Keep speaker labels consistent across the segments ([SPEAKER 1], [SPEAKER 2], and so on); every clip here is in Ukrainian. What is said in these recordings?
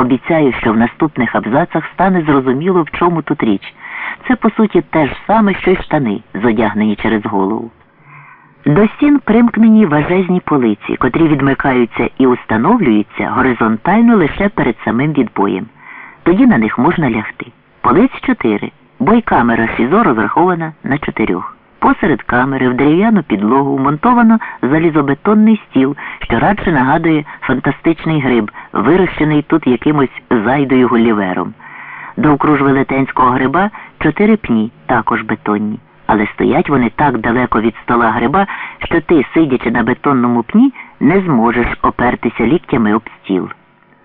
[SPEAKER 1] Обіцяю, що в наступних абзацах стане зрозуміло, в чому тут річ. Це, по суті, те ж саме, що й штани, зодягнені через голову. До стін примкнені важезні полиці, котрі відмикаються і установлюються горизонтально лише перед самим відбоєм. Тоді на них можна лягти. Полиць чотири. Бойкамера ШІЗО розрахована на чотирьох. Посеред камери в дерев'яну підлогу вмонтовано залізобетонний стіл, що радше нагадує фантастичний гриб, вирощений тут якимось зайдою гулівером. Довкруж велетенського гриба чотири пні, також бетонні, але стоять вони так далеко від стола гриба, що ти, сидячи на бетонному пні, не зможеш опертися ліктями об стіл.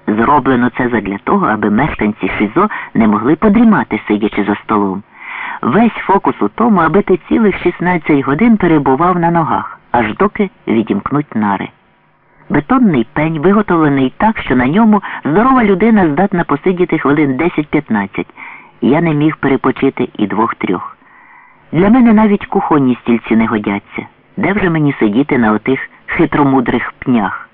[SPEAKER 1] Зроблено це задля того, аби мешканці ШИЗО не могли подрімати, сидячи за столом. Весь фокус у тому, аби ти цілих 16 годин перебував на ногах, аж доки відімкнуть нари. Бетонний пень виготовлений так, що на ньому здорова людина здатна посидіти хвилин 10-15. Я не міг перепочити і двох-трьох. Для мене навіть кухонні стільці не годяться. Де вже мені сидіти на отих хитромудрих пнях?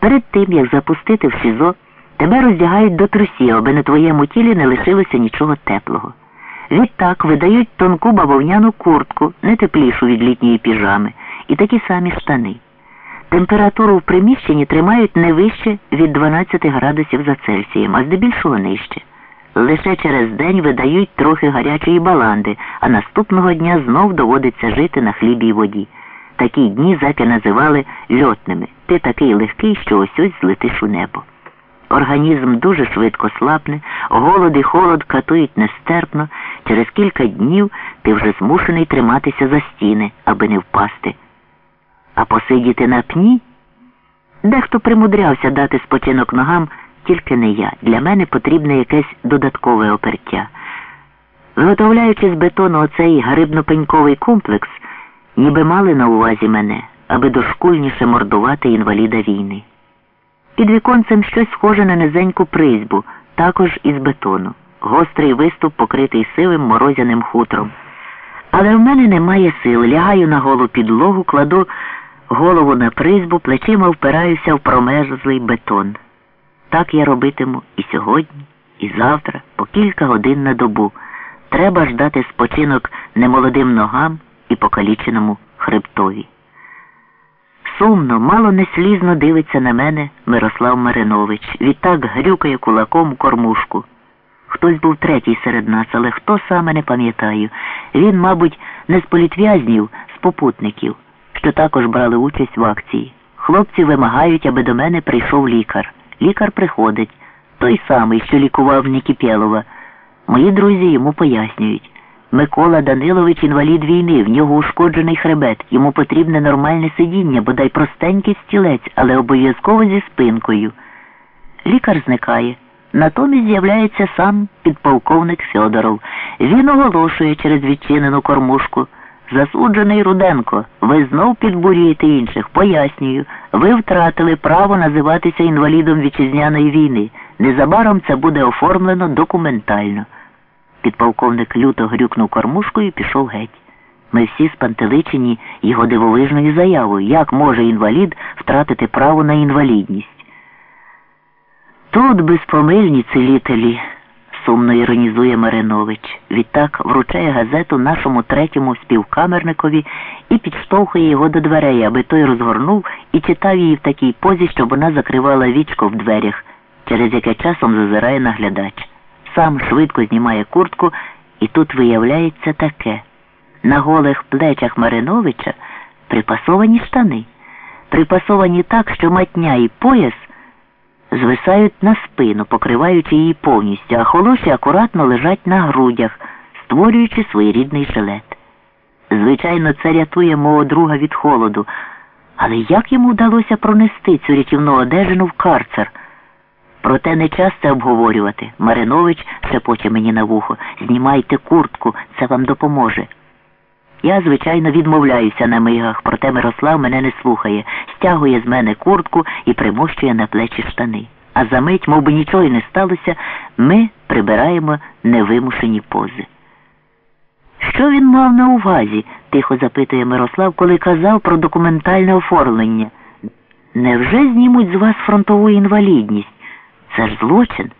[SPEAKER 1] Перед тим, як запустити в ШІЗО, тебе роздягають до трусів, аби на твоєму тілі не лишилося нічого теплого. Відтак видають тонку бавовняну куртку, не теплішу від літньої піжами, і такі самі штани. Температуру в приміщенні тримають не вище від 12 градусів за Цельсієм, а здебільшого нижче. Лише через день видають трохи гарячої баланди, а наступного дня знов доводиться жити на хлібі й воді. Такі дні зеки називали льотними. Ти такий легкий, що ось ось злетиш у небо. Організм дуже швидко слабне, голод і холод катують нестерпно. Через кілька днів ти вже змушений триматися за стіни, аби не впасти. А посидіти на пні? Дехто примудрявся дати спочинок ногам, тільки не я. Для мене потрібне якесь додаткове опертя. Виготовляючи з бетону оцей гарибно-пеньковий комплекс, ніби мали на увазі мене, аби дошкульніше мордувати інваліда війни. Під віконцем щось схоже на низеньку призьбу, також із бетону. Гострий виступ, покритий сивим морозяним хутром. Але в мене немає сил. Лягаю на голу підлогу, кладу голову на призьбу, плечима впираюся в промерзлий бетон. Так я робитиму і сьогодні, і завтра, по кілька годин на добу. Треба ж дати спочинок немолодим ногам і покаліченому хребтові. Сумно, мало не слізно дивиться на мене Мирослав Маринович. Відтак грюкає кулаком кормушку. Хтось був третій серед нас, але хто саме не пам'ятаю. Він, мабуть, не з політв'язнів, з попутників, що також брали участь в акції. Хлопці вимагають, аби до мене прийшов лікар. Лікар приходить, той самий, що лікував Нікіпєлова. Мої друзі йому пояснюють. Микола Данилович інвалід війни, в нього ушкоджений хребет, йому потрібне нормальне сидіння, бодай простенький стілець, але обов'язково зі спинкою. Лікар зникає. Натомість з'являється сам підполковник Фьодоров. Він оголошує через відчинену кормушку. Засуджений Руденко, ви знов підбурюєте інших. Пояснюю, ви втратили право називатися інвалідом вітчизняної війни. Незабаром це буде оформлено документально. Підполковник люто грюкнув кормушкою і пішов геть. Ми всі спантеличені його дивовижною заявою, як може інвалід втратити право на інвалідність. Тут безпомильні цілітелі, сумно іронізує Маринович. Відтак вручає газету нашому третьому співкамерникові і підштовхує його до дверей, аби той розгорнув і читав її в такій позі, щоб вона закривала вічко в дверях, через яке часом зазирає наглядач. Сам швидко знімає куртку, і тут виявляється таке. На голих плечах Мариновича припасовані штани, припасовані так, що матня і пояс звисають на спину, покриваючи її повністю, а холоші акуратно лежать на грудях, створюючи своєрідний жилет. Звичайно, це рятує мого друга від холоду, але як йому вдалося пронести цю рятівну одежину в карцер? Проте не час це обговорювати. Маринович шепоче мені на вухо. Знімайте куртку, це вам допоможе. Я, звичайно, відмовляюся на мигах, проте Мирослав мене не слухає, стягує з мене куртку і примощує на плечі штани. А за мить, мов би нічого й не сталося, ми прибираємо невимушені пози. Що він мав на увазі? тихо запитує Мирослав, коли казав про документальне оформлення. Невже знімуть з вас фронтову інвалідність? Це ж злочин.